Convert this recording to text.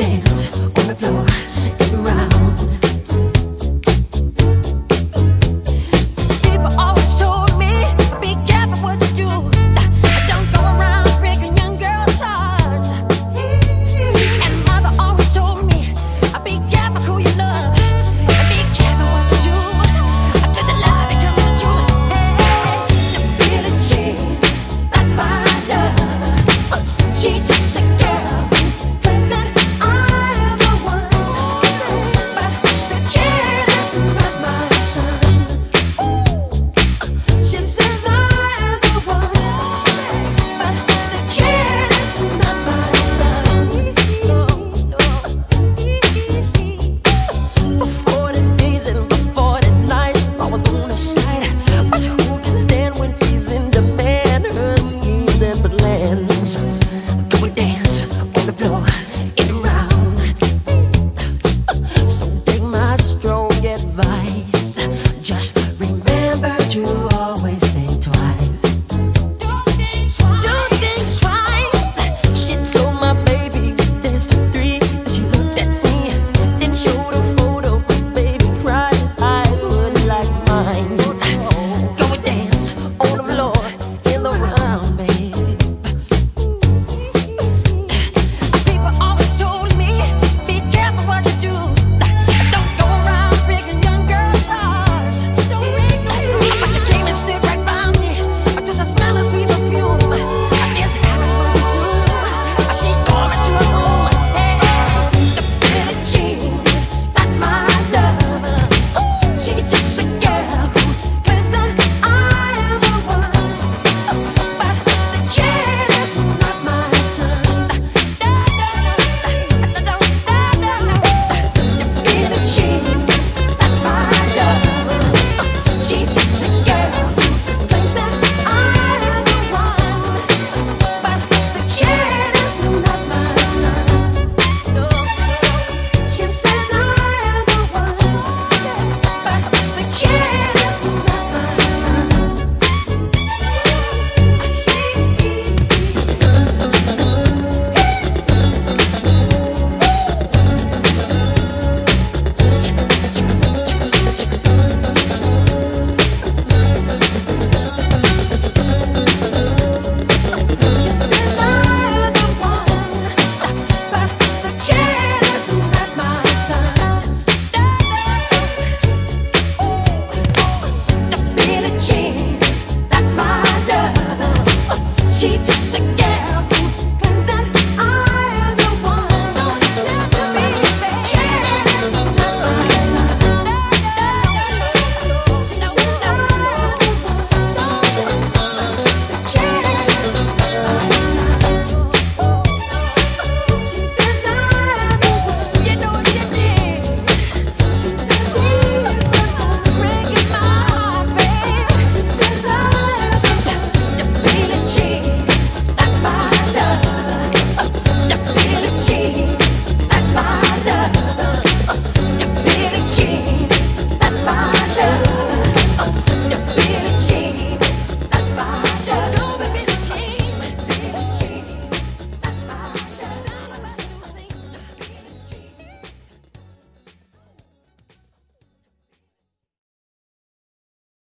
dance on the floor. again.